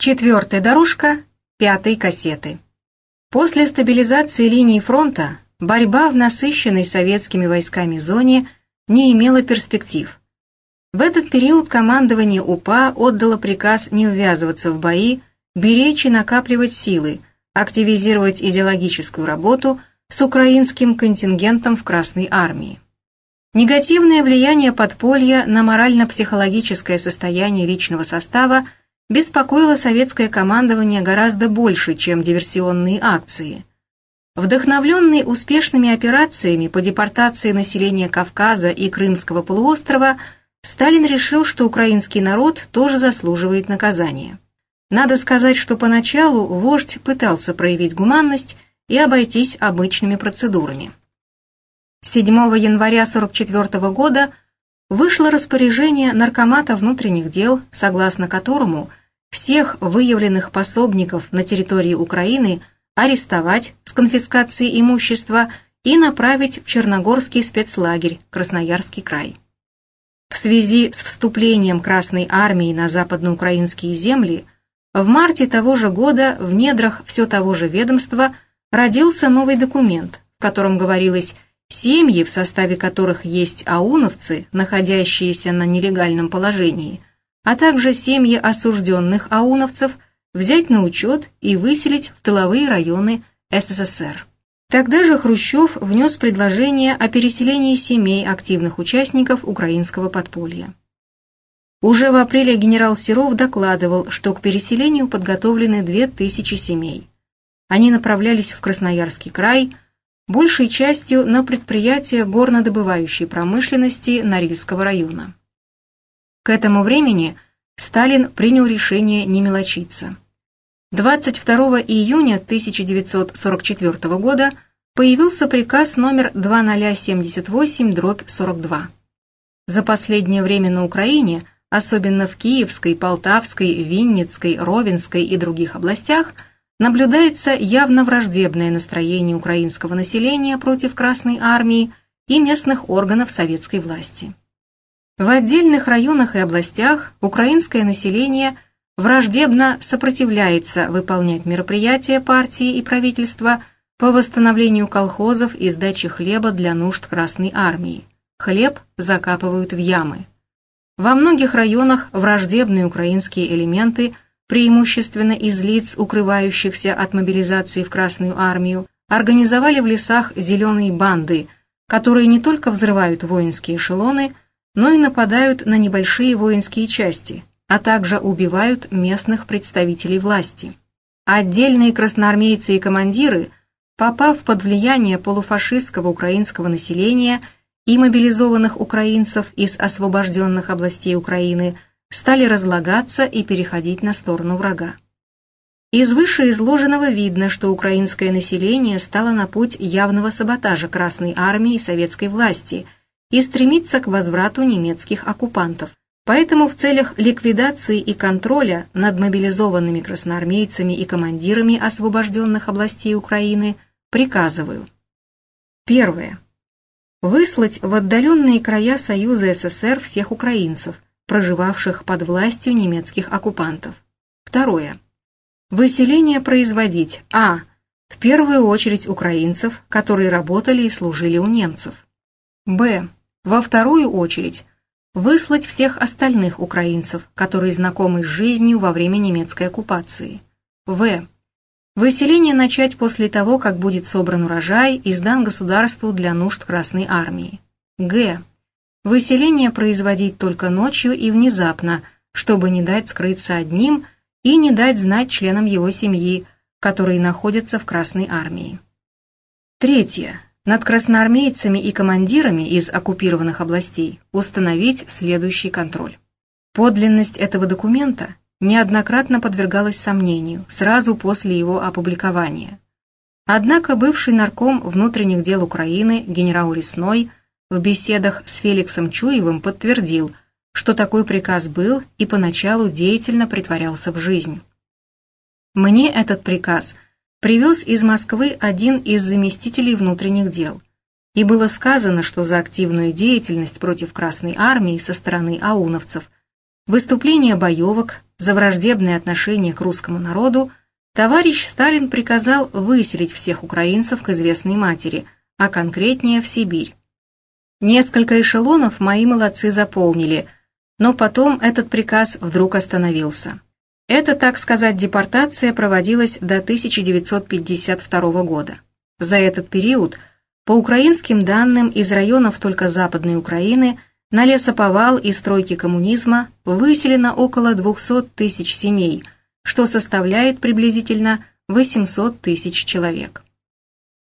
Четвертая дорожка пятой кассеты. После стабилизации линии фронта борьба в насыщенной советскими войсками зоне не имела перспектив. В этот период командование УПА отдало приказ не ввязываться в бои, беречь и накапливать силы, активизировать идеологическую работу с украинским контингентом в Красной армии. Негативное влияние подполья на морально-психологическое состояние личного состава беспокоило советское командование гораздо больше, чем диверсионные акции. Вдохновленный успешными операциями по депортации населения Кавказа и Крымского полуострова, Сталин решил, что украинский народ тоже заслуживает наказания. Надо сказать, что поначалу вождь пытался проявить гуманность и обойтись обычными процедурами. 7 января 1944 года вышло распоряжение Наркомата внутренних дел, согласно которому всех выявленных пособников на территории Украины арестовать с конфискацией имущества и направить в Черногорский спецлагерь Красноярский край. В связи с вступлением Красной армии на западноукраинские земли в марте того же года в недрах все того же ведомства родился новый документ, в котором говорилось Семьи, в составе которых есть ауновцы, находящиеся на нелегальном положении, а также семьи осужденных ауновцев, взять на учет и выселить в тыловые районы СССР. Тогда же Хрущев внес предложение о переселении семей активных участников украинского подполья. Уже в апреле генерал Серов докладывал, что к переселению подготовлены 2000 семей. Они направлялись в Красноярский край – большей частью на предприятия горнодобывающей промышленности Норильского района. К этому времени Сталин принял решение не мелочиться. 22 июня 1944 года появился приказ номер 2078-42. За последнее время на Украине, особенно в Киевской, Полтавской, Винницкой, Ровенской и других областях – наблюдается явно враждебное настроение украинского населения против Красной Армии и местных органов советской власти. В отдельных районах и областях украинское население враждебно сопротивляется выполнять мероприятия партии и правительства по восстановлению колхозов и сдаче хлеба для нужд Красной Армии. Хлеб закапывают в ямы. Во многих районах враждебные украинские элементы – преимущественно из лиц, укрывающихся от мобилизации в Красную армию, организовали в лесах зеленые банды, которые не только взрывают воинские эшелоны, но и нападают на небольшие воинские части, а также убивают местных представителей власти. Отдельные красноармейцы и командиры, попав под влияние полуфашистского украинского населения и мобилизованных украинцев из освобожденных областей Украины – стали разлагаться и переходить на сторону врага. Из вышеизложенного видно, что украинское население стало на путь явного саботажа Красной армии и советской власти и стремится к возврату немецких оккупантов. Поэтому в целях ликвидации и контроля над мобилизованными красноармейцами и командирами освобожденных областей Украины приказываю. Первое. Выслать в отдаленные края Союза СССР всех украинцев – проживавших под властью немецких оккупантов. Второе. Выселение производить а. В первую очередь украинцев, которые работали и служили у немцев. б. Во вторую очередь выслать всех остальных украинцев, которые знакомы с жизнью во время немецкой оккупации. В. Выселение начать после того, как будет собран урожай и сдан государству для нужд Красной Армии. Г. Выселение производить только ночью и внезапно, чтобы не дать скрыться одним и не дать знать членам его семьи, которые находятся в Красной армии. Третье. Над красноармейцами и командирами из оккупированных областей установить следующий контроль. Подлинность этого документа неоднократно подвергалась сомнению сразу после его опубликования. Однако бывший нарком внутренних дел Украины генерал Ресной в беседах с Феликсом Чуевым подтвердил, что такой приказ был и поначалу деятельно притворялся в жизнь. Мне этот приказ привез из Москвы один из заместителей внутренних дел, и было сказано, что за активную деятельность против Красной Армии со стороны ауновцев, выступление боевок, за враждебное отношение к русскому народу, товарищ Сталин приказал выселить всех украинцев к известной матери, а конкретнее в Сибирь. Несколько эшелонов мои молодцы заполнили, но потом этот приказ вдруг остановился. Эта, так сказать, депортация проводилась до 1952 года. За этот период, по украинским данным, из районов только Западной Украины на лесоповал и стройки коммунизма выселено около 200 тысяч семей, что составляет приблизительно 800 тысяч человек.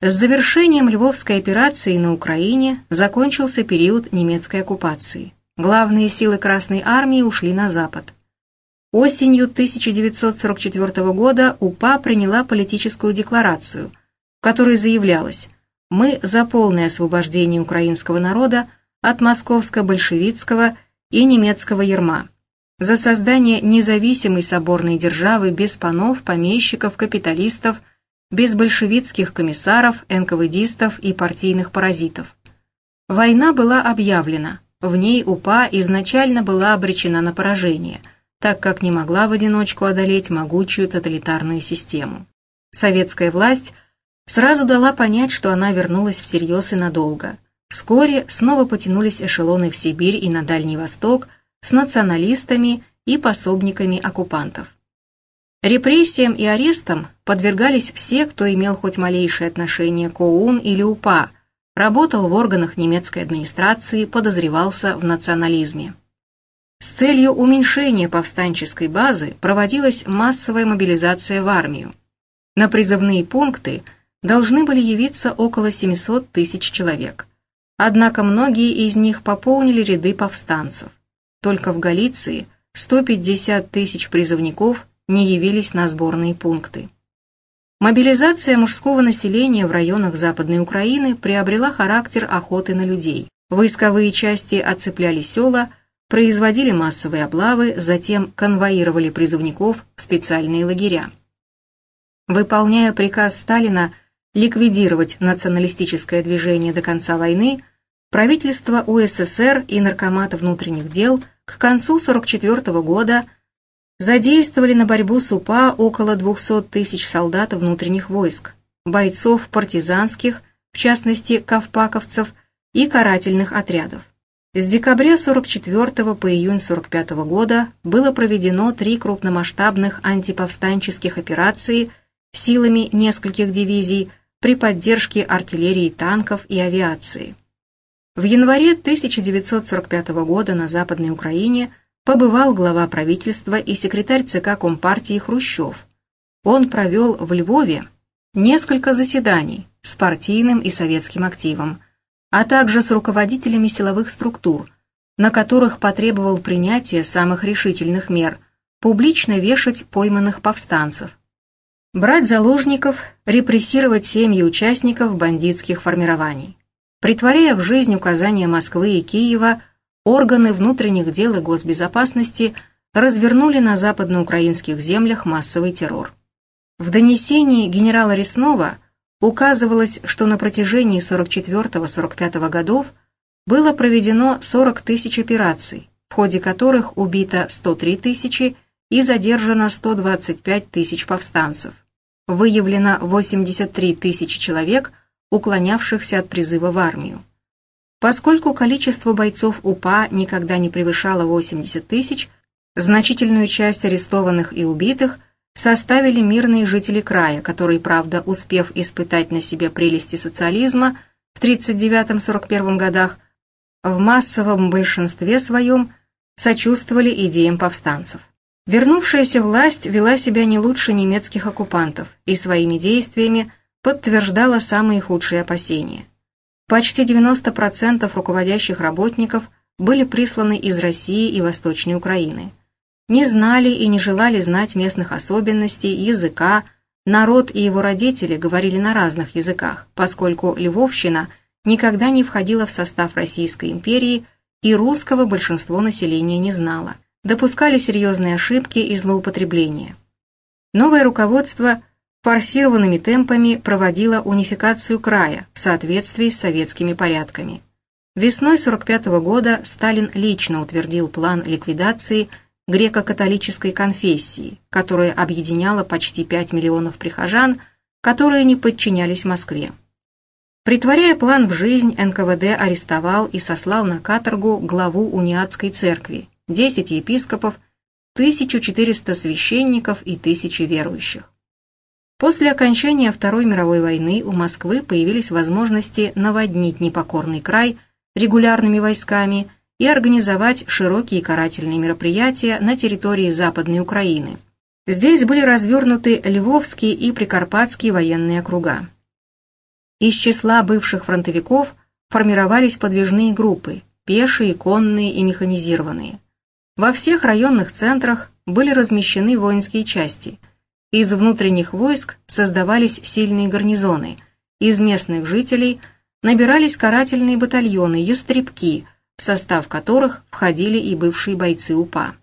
С завершением Львовской операции на Украине закончился период немецкой оккупации. Главные силы Красной Армии ушли на запад. Осенью 1944 года УПА приняла политическую декларацию, в которой заявлялось «Мы за полное освобождение украинского народа от московско-большевистского и немецкого ярма, за создание независимой соборной державы без панов, помещиков, капиталистов, без большевистских комиссаров, НКВДистов и партийных паразитов». Война была объявлена, в ней УПА изначально была обречена на поражение – так как не могла в одиночку одолеть могучую тоталитарную систему. Советская власть сразу дала понять, что она вернулась всерьез и надолго. Вскоре снова потянулись эшелоны в Сибирь и на Дальний Восток с националистами и пособниками оккупантов. Репрессиям и арестам подвергались все, кто имел хоть малейшее отношение к ОУН или УПА, работал в органах немецкой администрации, подозревался в национализме. С целью уменьшения повстанческой базы проводилась массовая мобилизация в армию. На призывные пункты должны были явиться около 700 тысяч человек. Однако многие из них пополнили ряды повстанцев. Только в Галиции 150 тысяч призывников не явились на сборные пункты. Мобилизация мужского населения в районах Западной Украины приобрела характер охоты на людей. Войсковые части оцепляли села – производили массовые облавы, затем конвоировали призывников в специальные лагеря. Выполняя приказ Сталина ликвидировать националистическое движение до конца войны, правительство УССР и Наркомат внутренних дел к концу 1944 года задействовали на борьбу с УПА около 200 тысяч солдат внутренних войск, бойцов партизанских, в частности ковпаковцев, и карательных отрядов. С декабря 44 по июнь 45 года было проведено три крупномасштабных антиповстанческих операции силами нескольких дивизий при поддержке артиллерии танков и авиации. В январе 1945 года на Западной Украине побывал глава правительства и секретарь ЦК Компартии Хрущев. Он провел в Львове несколько заседаний с партийным и советским активом, а также с руководителями силовых структур, на которых потребовал принятия самых решительных мер, публично вешать пойманных повстанцев, брать заложников, репрессировать семьи участников бандитских формирований. Притворяя в жизнь указания Москвы и Киева, органы внутренних дел и госбезопасности развернули на западноукраинских землях массовый террор. В донесении генерала Реснова указывалось, что на протяжении 44-45 годов было проведено 40 тысяч операций, в ходе которых убито 103 тысячи и задержано 125 тысяч повстанцев. Выявлено 83 тысячи человек, уклонявшихся от призыва в армию. Поскольку количество бойцов УПА никогда не превышало 80 тысяч, значительную часть арестованных и убитых – составили мирные жители края, которые, правда, успев испытать на себе прелести социализма в 1939-1941 годах, в массовом большинстве своем сочувствовали идеям повстанцев. Вернувшаяся власть вела себя не лучше немецких оккупантов и своими действиями подтверждала самые худшие опасения. Почти 90% руководящих работников были присланы из России и Восточной Украины – не знали и не желали знать местных особенностей, языка, народ и его родители говорили на разных языках, поскольку Львовщина никогда не входила в состав Российской империи и русского большинство населения не знало. Допускали серьезные ошибки и злоупотребления. Новое руководство форсированными темпами проводило унификацию края в соответствии с советскими порядками. Весной 1945 года Сталин лично утвердил план ликвидации греко-католической конфессии, которая объединяла почти 5 миллионов прихожан, которые не подчинялись Москве. Притворяя план в жизнь, НКВД арестовал и сослал на каторгу главу униатской церкви, 10 епископов, 1400 священников и тысячи верующих. После окончания Второй мировой войны у Москвы появились возможности наводнить непокорный край регулярными войсками и организовать широкие карательные мероприятия на территории Западной Украины. Здесь были развернуты Львовские и Прикарпатские военные округа. Из числа бывших фронтовиков формировались подвижные группы, пешие, конные и механизированные. Во всех районных центрах были размещены воинские части. Из внутренних войск создавались сильные гарнизоны. Из местных жителей набирались карательные батальоны «Ястребки», в состав которых входили и бывшие бойцы УПА.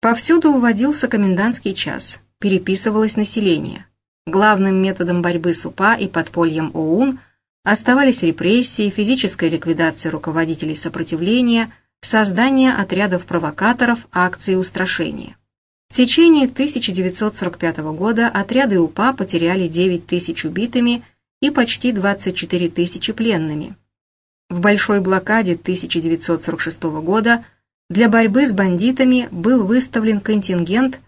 Повсюду уводился комендантский час, переписывалось население. Главным методом борьбы с УПА и подпольем ОУН оставались репрессии, физическая ликвидация руководителей сопротивления, создание отрядов провокаторов, акции устрашения. В течение 1945 года отряды УПА потеряли 9 тысяч убитыми и почти 24 тысячи пленными. В большой блокаде 1946 года для борьбы с бандитами был выставлен контингент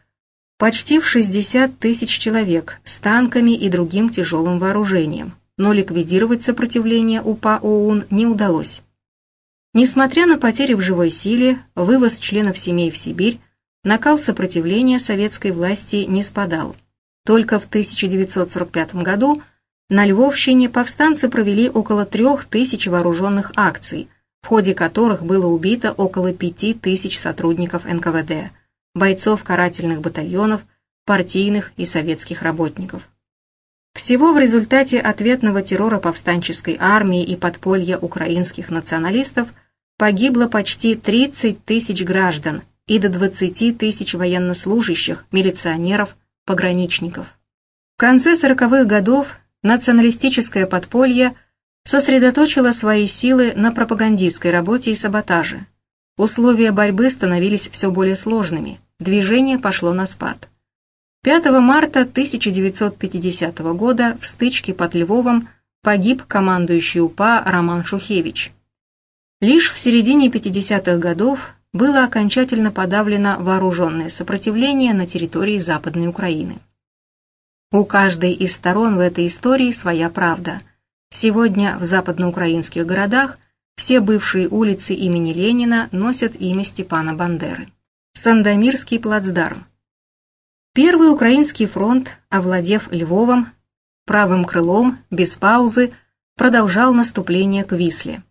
почти в 60 тысяч человек с танками и другим тяжелым вооружением, но ликвидировать сопротивление УПА-ОУН не удалось. Несмотря на потери в живой силе, вывоз членов семей в Сибирь, накал сопротивления советской власти не спадал. Только в 1945 году на Львовщине повстанцы провели около трех тысяч вооруженных акций, в ходе которых было убито около пяти тысяч сотрудников НКВД – бойцов карательных батальонов, партийных и советских работников. Всего в результате ответного террора повстанческой армии и подполья украинских националистов погибло почти 30 тысяч граждан и до 20 тысяч военнослужащих, милиционеров, пограничников. В конце 40-х годов националистическое подполье сосредоточило свои силы на пропагандистской работе и саботаже, Условия борьбы становились все более сложными, движение пошло на спад. 5 марта 1950 года в стычке под Львовом погиб командующий УПА Роман Шухевич. Лишь в середине 50-х годов было окончательно подавлено вооруженное сопротивление на территории Западной Украины. У каждой из сторон в этой истории своя правда. Сегодня в западноукраинских городах – все бывшие улицы имени Ленина носят имя Степана Бандеры. Сандомирский плацдарм. Первый украинский фронт, овладев Львовом, правым крылом, без паузы, продолжал наступление к Висле.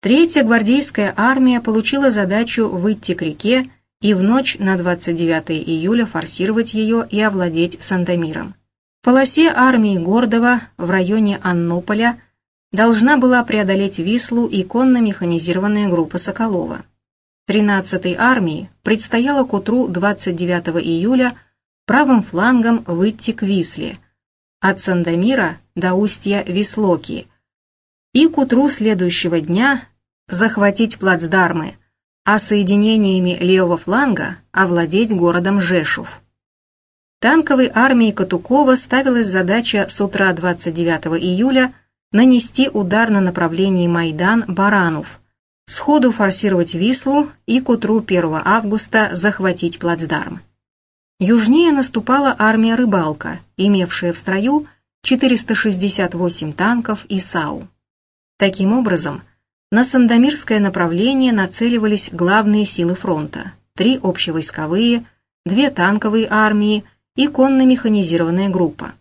Третья гвардейская армия получила задачу выйти к реке и в ночь на 29 июля форсировать ее и овладеть Сандомиром. В полосе армии Гордова в районе Аннополя – должна была преодолеть Вислу и конно-механизированная группа Соколова. 13-й армии предстояло к утру 29 июля правым флангом выйти к Висле, от Сандомира до устья Вислоки, и к утру следующего дня захватить плацдармы, а соединениями левого фланга овладеть городом Жешув. Танковой армии Катукова ставилась задача с утра 29 июля нанести удар на направлении Майдан-Баранов, сходу форсировать Вислу и к утру 1 августа захватить плацдарм. Южнее наступала армия «Рыбалка», имевшая в строю 468 танков и САУ. Таким образом, на Сандомирское направление нацеливались главные силы фронта – три общевойсковые, две танковые армии и конно-механизированная группа.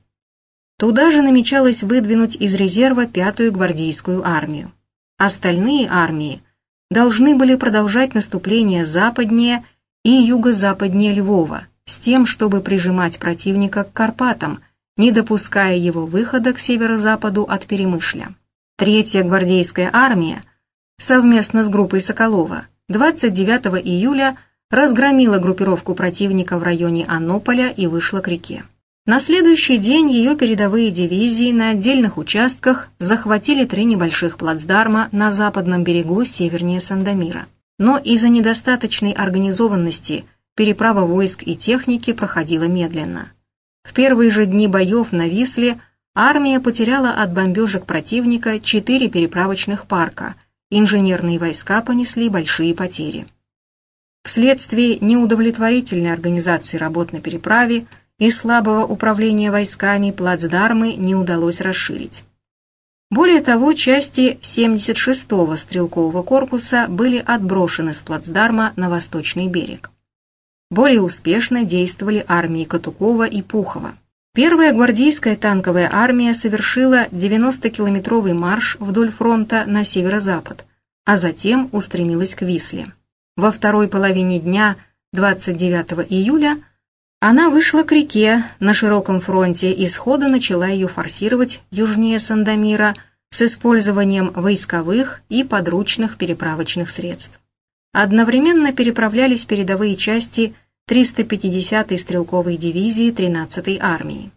Туда же намечалось выдвинуть из резерва пятую гвардейскую армию. Остальные армии должны были продолжать наступление западнее и юго-западнее Львова, с тем, чтобы прижимать противника к Карпатам, не допуская его выхода к северо-западу от Перемышля. Третья гвардейская армия совместно с группой Соколова 29 июля разгромила группировку противника в районе Аннополя и вышла к реке. На следующий день ее передовые дивизии на отдельных участках захватили три небольших плацдарма на западном берегу севернее Сандомира. но из-за недостаточной организованности переправа войск и техники проходила медленно. В первые же дни боев на Висле армия потеряла от бомбежек противника четыре переправочных парка, инженерные войска понесли большие потери. Вследствие неудовлетворительной организации работ на переправе и слабого управления войсками плацдармы не удалось расширить. Более того, части 76-го стрелкового корпуса были отброшены с плацдарма на восточный берег. Более успешно действовали армии Катукова и Пухова. Первая гвардейская танковая армия совершила 90-километровый марш вдоль фронта на северо-запад, а затем устремилась к Висле. Во второй половине дня 29 июля она вышла к реке на широком фронте и сходу начала ее форсировать южнее Сандомира с использованием войсковых и подручных переправочных средств. Одновременно переправлялись передовые части 350-й стрелковой дивизии 13-й армии.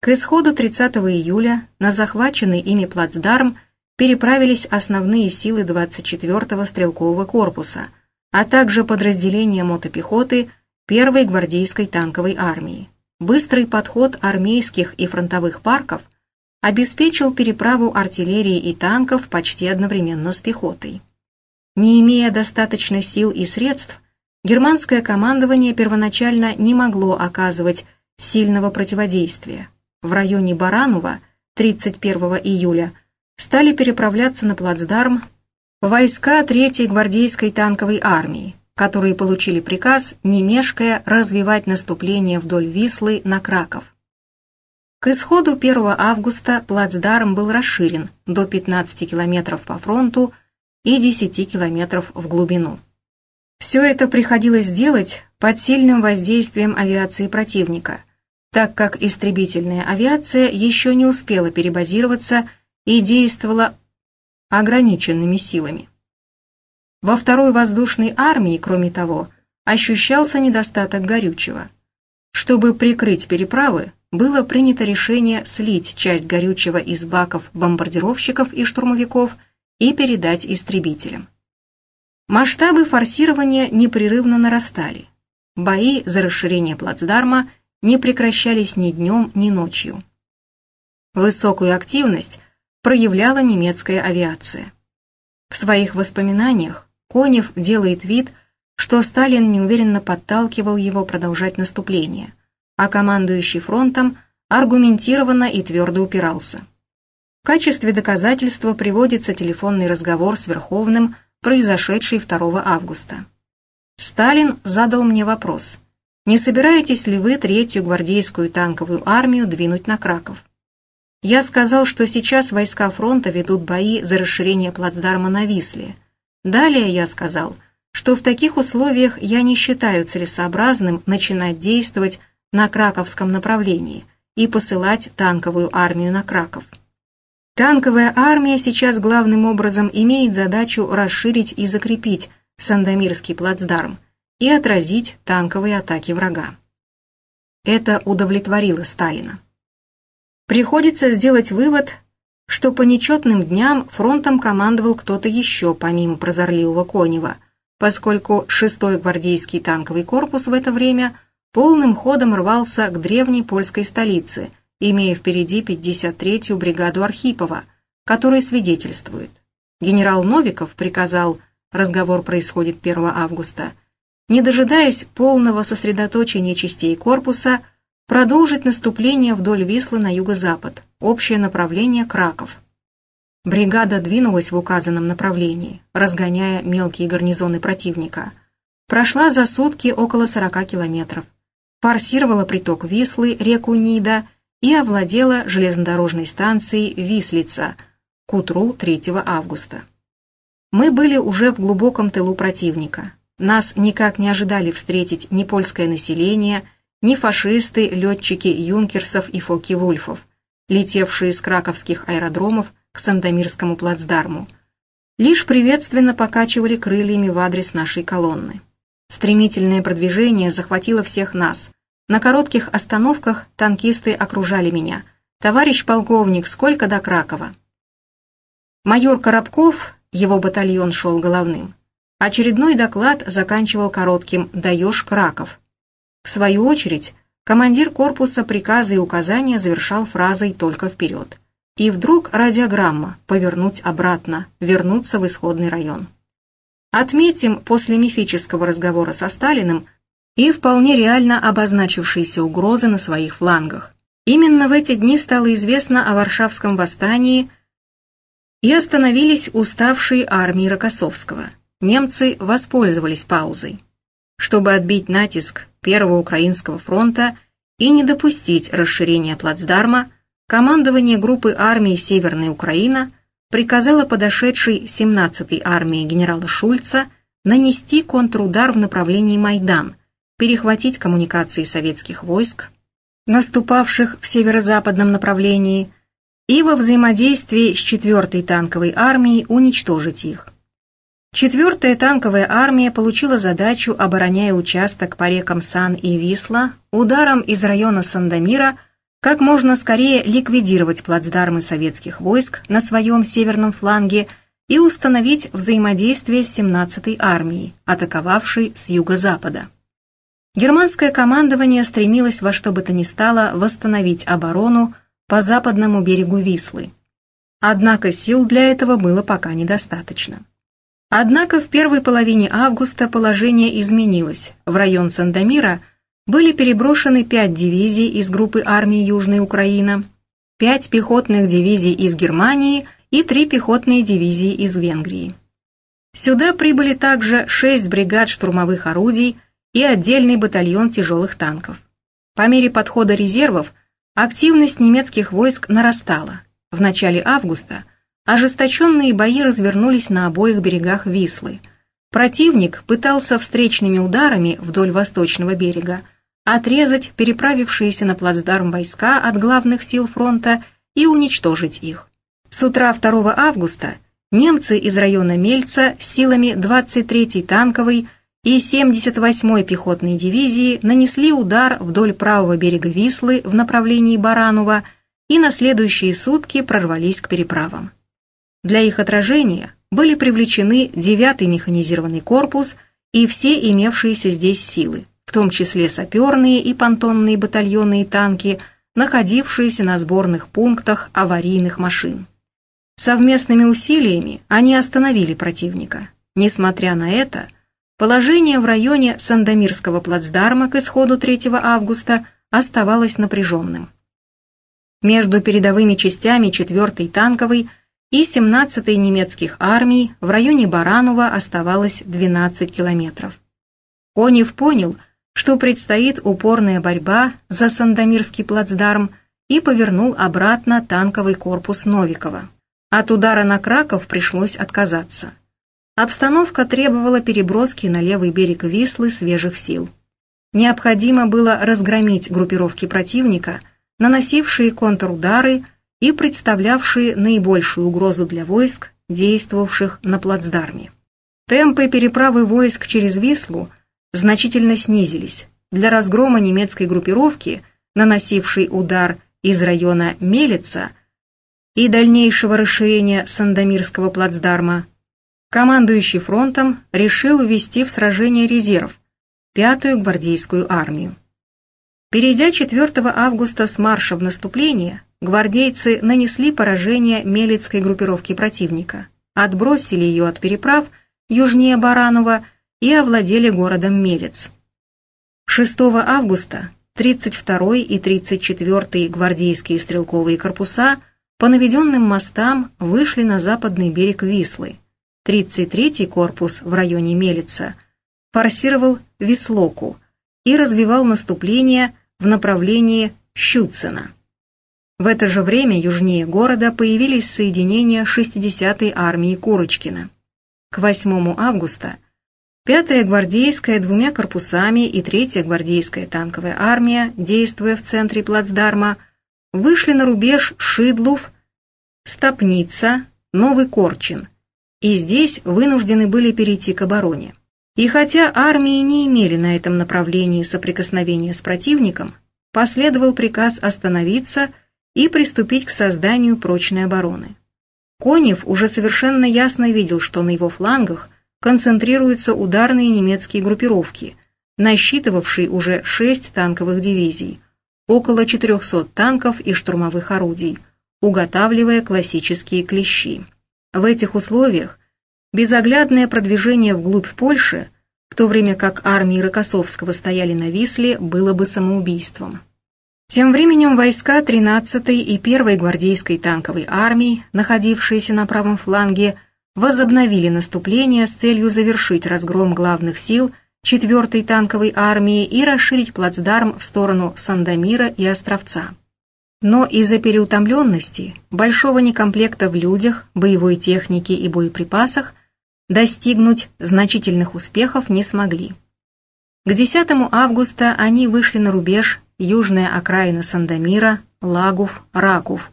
К исходу 30 июля на захваченный ими плацдарм переправились основные силы 24-го стрелкового корпуса, а также подразделения мотопехоты 1-й гвардейской танковой армии. Быстрый подход армейских и фронтовых парков обеспечил переправу артиллерии и танков почти одновременно с пехотой. Не имея достаточно сил и средств, германское командование первоначально не могло оказывать сильного противодействия. В районе Баранова 31 июля стали переправляться на плацдарм войска 3-й гвардейской танковой армии, которые получили приказ, не мешкая, развивать наступление вдоль Вислы на Краков. К исходу 1 августа плацдарм был расширен до 15 километров по фронту и 10 километров в глубину. Все это приходилось делать под сильным воздействием авиации противника, так как истребительная авиация еще не успела перебазироваться и действовала ограниченными силами. Во второй воздушной армии, кроме того, ощущался недостаток горючего. Чтобы прикрыть переправы, было принято решение слить часть горючего из баков бомбардировщиков и штурмовиков и передать истребителям. Масштабы форсирования непрерывно нарастали. Бои за расширение плацдарма не прекращались ни днем, ни ночью. Высокую активность проявляла немецкая авиация. В своих воспоминаниях Конев делает вид, что Сталин неуверенно подталкивал его продолжать наступление, а командующий фронтом аргументированно и твердо упирался. В качестве доказательства приводится телефонный разговор с Верховным произошедший 2 августа. Сталин задал мне вопрос, не собираетесь ли вы третью гвардейскую танковую армию двинуть на Краков? Я сказал, что сейчас войска фронта ведут бои за расширение плацдарма на Висле. Далее я сказал, что в таких условиях я не считаю целесообразным начинать действовать на Краковском направлении и посылать танковую армию на Краков. Танковая армия сейчас главным образом имеет задачу расширить и закрепить Сандомирский плацдарм и отразить танковые атаки врага. Это удовлетворило Сталина. Приходится сделать вывод, что по нечетным дням фронтом командовал кто-то еще, помимо прозорливого Конева, поскольку 6-й гвардейский танковый корпус в это время полным ходом рвался к древней польской столице – имея впереди 53-ю бригаду Архипова, который свидетельствует. Генерал Новиков приказал, разговор происходит 1 августа, не дожидаясь полного сосредоточения частей корпуса, продолжить наступление вдоль Вислы на юго-запад, общее направление Краков. Бригада двинулась в указанном направлении, разгоняя мелкие гарнизоны противника. Прошла за сутки около 40 километров. Форсировала приток Вислы, реку Нида и овладела железнодорожной станцией Вислица к утру 3 августа. Мы были уже в глубоком тылу противника. Нас никак не ожидали встретить ни польское население, ни фашисты, летчики юнкерсов и фоки-вульфов, летевшие с краковских аэродромов к Сандомирскому плацдарму. Лишь приветственно покачивали крыльями в адрес нашей колонны. Стремительное продвижение захватило всех нас – на коротких остановках танкисты окружали меня. «Товарищ полковник, сколько до Кракова?» Майор Коробков, его батальон шел головным, Очередной доклад заканчивал коротким «даешь Краков». В свою очередь, командир корпуса приказы и указания завершал фразой «только вперед». И вдруг радиограмма «повернуть обратно», вернуться в исходный район. Отметим после мифического разговора со Сталиным и вполне реально обозначившиеся угрозы на своих флангах. Именно в эти дни стало известно о Варшавском восстании и остановились уставшие армии Рокоссовского. Немцы воспользовались паузой. Чтобы отбить натиск Первого Украинского фронта и не допустить расширения плацдарма, командование группы армий Северная Украина приказало подошедшей 17-й армии генерала Шульца нанести контрудар в направлении Майдан, перехватить коммуникации советских войск, наступавших в северо-западном направлении, и во взаимодействии с 4-й танковой армией уничтожить их. Четвертая танковая армия получила задачу, обороняя участок по рекам Сан и Висла, ударом из района Сандомира как можно скорее ликвидировать плацдармы советских войск на своем северном фланге и установить взаимодействие с 17-й армией, атаковавшей с юго-запада. Германское командование стремилось во что бы то ни стало восстановить оборону по западному берегу Вислы. Однако сил для этого было пока недостаточно. Однако в первой половине августа положение изменилось. В район Сандомира были переброшены пять дивизий из группы армии Южной Украины, пять пехотных дивизий из Германии и три пехотные дивизии из Венгрии. Сюда прибыли также шесть бригад штурмовых орудий и отдельный батальон тяжелых танков. По мере подхода резервов активность немецких войск нарастала. В начале августа ожесточенные бои развернулись на обоих берегах Вислы. Противник пытался встречными ударами вдоль восточного берега отрезать переправившиеся на плацдарм войска от главных сил фронта и уничтожить их. С утра 2 августа немцы из района Мельца силами 23-й танковой и 78-й пехотной дивизии нанесли удар вдоль правого берега Вислы в направлении Баранова и на следующие сутки прорвались к переправам. Для их отражения были привлечены 9-й механизированный корпус и все имевшиеся здесь силы, в том числе саперные и понтонные батальоны и танки, находившиеся на сборных пунктах аварийных машин. Совместными усилиями они остановили противника. Несмотря на это, Положение в районе Сандомирского плацдарма к исходу 3 августа оставалось напряженным. Между передовыми частями 4-й танковой и 17-й немецких армий в районе Баранова оставалось 12 километров. Конев понял, что предстоит упорная борьба за Сандомирский плацдарм и повернул обратно танковый корпус Новикова. От удара на Краков пришлось отказаться. Обстановка требовала переброски на левый берег Вислы свежих сил. Необходимо было разгромить группировки противника, наносившие контрудары и представлявшие наибольшую угрозу для войск, действовавших на плацдарме. Темпы переправы войск через Вислу значительно снизились. Для разгрома немецкой группировки, наносившей удар из района Мелица и дальнейшего расширения Сандомирского плацдарма, командующий фронтом решил ввести в сражение резерв, пятую гвардейскую армию. Перейдя 4 августа с марша в наступление, гвардейцы нанесли поражение Мелицкой группировке противника, отбросили ее от переправ южнее Баранова и овладели городом Мелец. 6 августа 32 и 34 гвардейские стрелковые корпуса по наведенным мостам вышли на западный берег Вислы, 33-й корпус в районе Мелица форсировал Веслоку и развивал наступление в направлении Щуцина. В это же время южнее города появились соединения 60-й армии Курочкина. К 8 августа 5-я гвардейская двумя корпусами и 3-я гвардейская танковая армия, действуя в центре плацдарма, вышли на рубеж Шидлов, Стопница, Новый Корчин – и здесь вынуждены были перейти к обороне. И хотя армии не имели на этом направлении соприкосновения с противником, последовал приказ остановиться и приступить к созданию прочной обороны. Конев уже совершенно ясно видел, что на его флангах концентрируются ударные немецкие группировки, насчитывавшие уже шесть танковых дивизий, около 400 танков и штурмовых орудий, уготавливая классические клещи. В этих условиях безоглядное продвижение вглубь Польши, в то время как армии Рокоссовского стояли на Висле, было бы самоубийством. Тем временем войска 13-й и 1-й гвардейской танковой армии, находившиеся на правом фланге, возобновили наступление с целью завершить разгром главных сил 4-й танковой армии и расширить плацдарм в сторону Сандомира и Островца. Но из-за переутомленности, большого некомплекта в людях, боевой технике и боеприпасах достигнуть значительных успехов не смогли. К 10 августа они вышли на рубеж южная окраина Сандомира, Лагув, Ракув,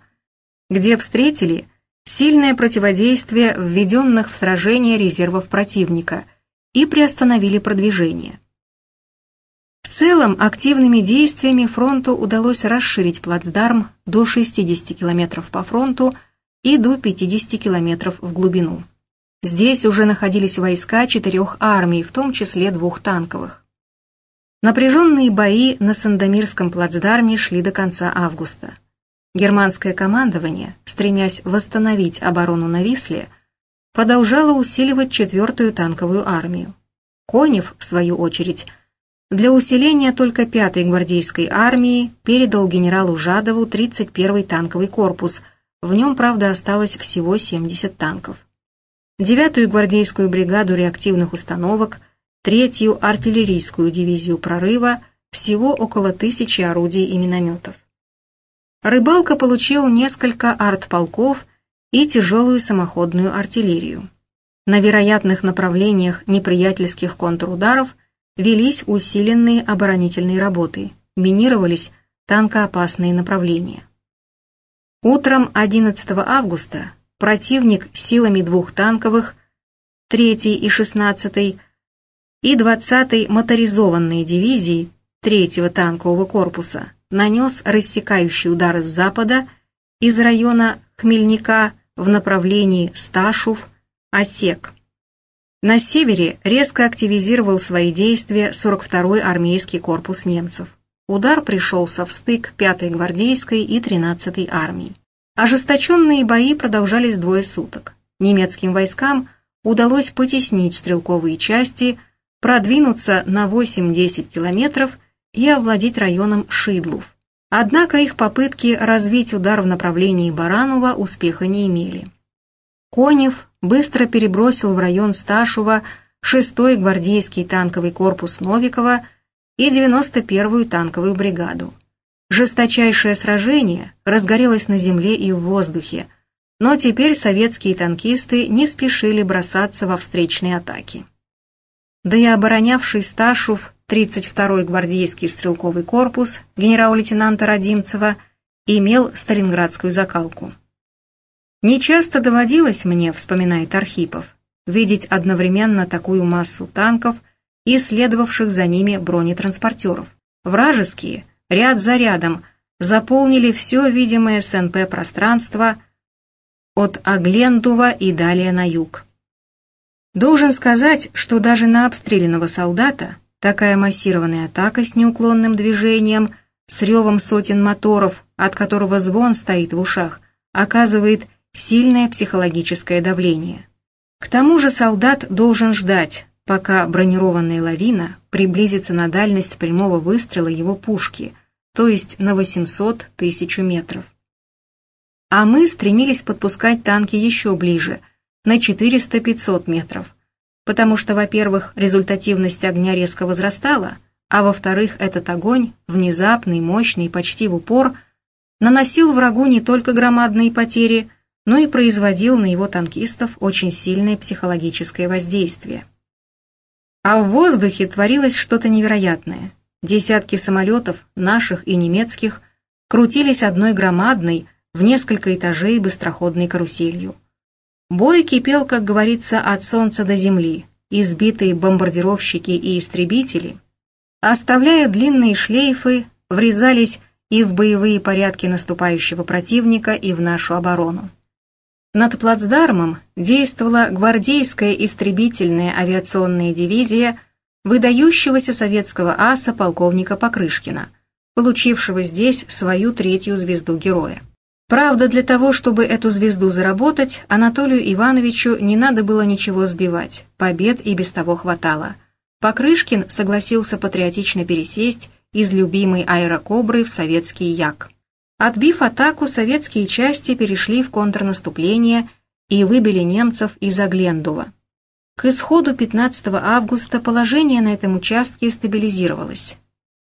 где встретили сильное противодействие введенных в сражение резервов противника и приостановили продвижение. Целом, активными действиями фронту удалось расширить плацдарм до 60 км по фронту и до 50 км в глубину. Здесь уже находились войска четырех армий, в том числе двух танковых. Напряженные бои на Сандомирском плацдарме шли до конца августа. Германское командование, стремясь восстановить оборону на Висле, продолжало усиливать четвертую танковую армию. Конев, в свою очередь, для усиления только 5-й гвардейской армии передал генералу Жадову 31-й танковый корпус, в нем, правда, осталось всего 70 танков. 9-ю гвардейскую бригаду реактивных установок – третью артиллерийскую дивизию прорыва, всего около тысячи орудий и минометов. Рыбалка получил несколько артполков и тяжелую самоходную артиллерию. На вероятных направлениях неприятельских контрударов велись усиленные оборонительные работы, минировались танкоопасные направления. Утром 11 августа противник силами двух танковых, 3 и 16 и 20-й моторизованной дивизии 3-го танкового корпуса нанес рассекающий удар с запада из района Хмельника в направлении Сташув-Осек. На севере резко активизировал свои действия 42-й армейский корпус немцев. Удар пришелся в стык 5-й гвардейской и 13-й армии. Ожесточенные бои продолжались двое суток. Немецким войскам удалось потеснить стрелковые части – продвинуться на 8-10 километров и овладеть районом Шидлов. Однако их попытки развить удар в направлении Баранова успеха не имели. Конев быстро перебросил в район Сташува 6-й гвардейский танковый корпус Новикова и 91-ю танковую бригаду. Жесточайшее сражение разгорелось на земле и в воздухе, но теперь советские танкисты не спешили бросаться во встречные атаки да и оборонявший Сташув 32-й гвардейский стрелковый корпус генерал-лейтенанта Родимцева имел сталинградскую закалку. «Нечасто доводилось мне, — вспоминает Архипов, — видеть одновременно такую массу танков и следовавших за ними бронетранспортеров. Вражеские, ряд за рядом, заполнили все видимое СНП пространство от Аглендува и далее на юг. Должен сказать, что даже на обстрелянного солдата такая массированная атака с неуклонным движением, с ревом сотен моторов, от которого звон стоит в ушах, оказывает сильное психологическое давление. К тому же солдат должен ждать, пока бронированная лавина приблизится на дальность прямого выстрела его пушки, то есть на 800 тысяч метров. А мы стремились подпускать танки еще ближе – на 400-500 метров, потому что, во-первых, результативность огня резко возрастала, а во-вторых, этот огонь, внезапный, мощный, почти в упор, наносил врагу не только громадные потери, но и производил на его танкистов очень сильное психологическое воздействие. А в воздухе творилось что-то невероятное. Десятки самолетов, наших и немецких, крутились одной громадной, в несколько этажей быстроходной каруселью. Бой кипел, как говорится, от солнца до земли. Избитые бомбардировщики и истребители, оставляя длинные шлейфы, врезались и в боевые порядки наступающего противника, и в нашу оборону. Над плацдармом действовала гвардейская истребительная авиационная дивизия выдающегося советского аса полковника Покрышкина, получившего здесь свою третью звезду героя. Правда, для того, чтобы эту звезду заработать, Анатолию Ивановичу не надо было ничего сбивать, побед и без того хватало. Покрышкин согласился патриотично пересесть из любимой аэрокобры в советский Як. Отбив атаку, советские части перешли в контрнаступление и выбили немцев из Оглендова. К исходу 15 августа положение на этом участке стабилизировалось.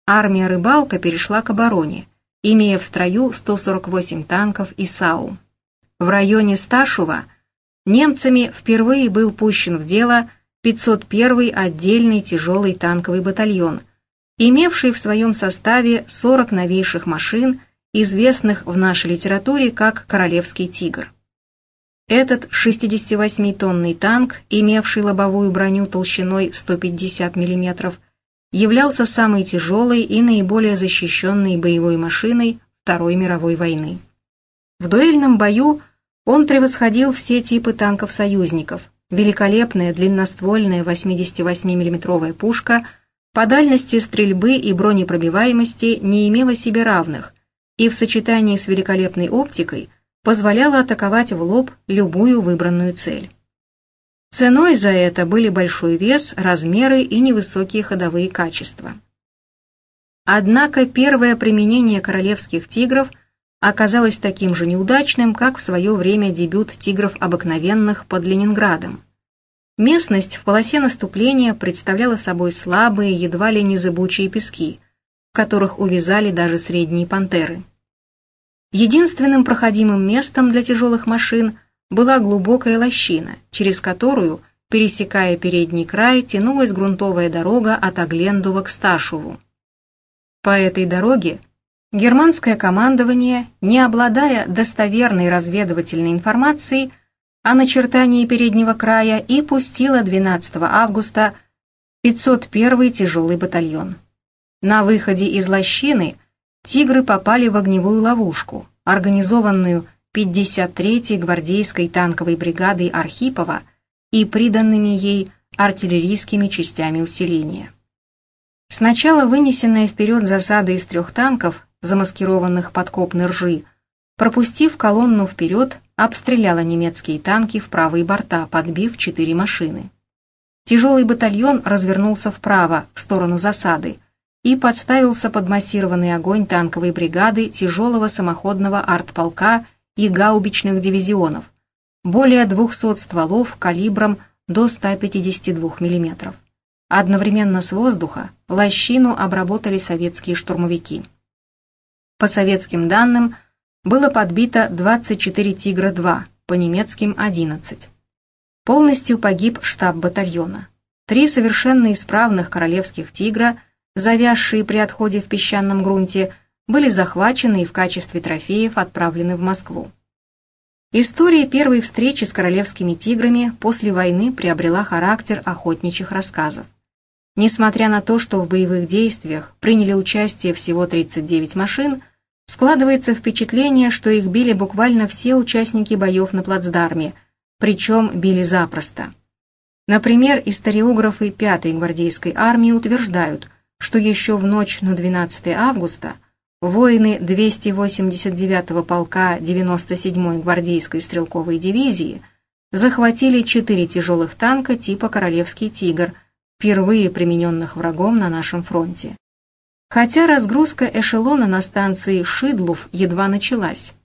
Армия «Рыбалка» перешла к обороне, имея в строю 148 танков и САУ. В районе Сташува немцами впервые был пущен в дело 501-й отдельный тяжелый танковый батальон, имевший в своем составе 40 новейших машин – известных в нашей литературе как «Королевский тигр». Этот 68-тонный танк, имевший лобовую броню толщиной 150 мм, являлся самой тяжелой и наиболее защищенной боевой машиной Второй мировой войны. В дуэльном бою он превосходил все типы танков союзников. Великолепная длинноствольная 88 миллиметровая пушка по дальности стрельбы и бронепробиваемости не имела себе равных – и в сочетании с великолепной оптикой позволяла атаковать в лоб любую выбранную цель. Ценой за это были большой вес, размеры и невысокие ходовые качества. Однако первое применение королевских тигров оказалось таким же неудачным, как в свое время дебют тигров обыкновенных под Ленинградом. Местность в полосе наступления представляла собой слабые, едва ли не зыбучие пески, в которых увязали даже средние пантеры. Единственным проходимым местом для тяжелых машин была глубокая лощина, через которую, пересекая передний край, тянулась грунтовая дорога от Оглендова к Сташеву. По этой дороге германское командование, не обладая достоверной разведывательной информацией о начертании переднего края, и пустило 12 августа 501 тяжелый батальон. На выходе из лощины тигры попали в огневую ловушку, организованную 53-й гвардейской танковой бригадой Архипова и приданными ей артиллерийскими частями усиления. Сначала вынесенная вперед засада из трех танков, замаскированных под копны ржи, пропустив колонну вперед, обстреляла немецкие танки в правые борта, подбив четыре машины. Тяжелый батальон развернулся вправо, в сторону засады, и подставился под массированный огонь танковой бригады тяжелого самоходного артполка и гаубичных дивизионов, более 200 стволов калибром до 152 мм. Одновременно с воздуха лощину обработали советские штурмовики. По советским данным, было подбито 24 «Тигра-2», по немецким 11. Полностью погиб штаб батальона. Три совершенно исправных королевских «Тигра» – завязшие при отходе в песчаном грунте, были захвачены и в качестве трофеев отправлены в Москву. История первой встречи с королевскими тиграми после войны приобрела характер охотничьих рассказов. Несмотря на то, что в боевых действиях приняли участие всего 39 машин, складывается впечатление, что их били буквально все участники боев на плацдарме, причем били запросто. Например, историографы 5-й гвардейской армии утверждают – что еще в ночь на 12 августа воины 289-го полка 97-й гвардейской стрелковой дивизии захватили четыре тяжелых танка типа «Королевский тигр», впервые примененных врагом на нашем фронте. Хотя разгрузка эшелона на станции Шидлув едва началась.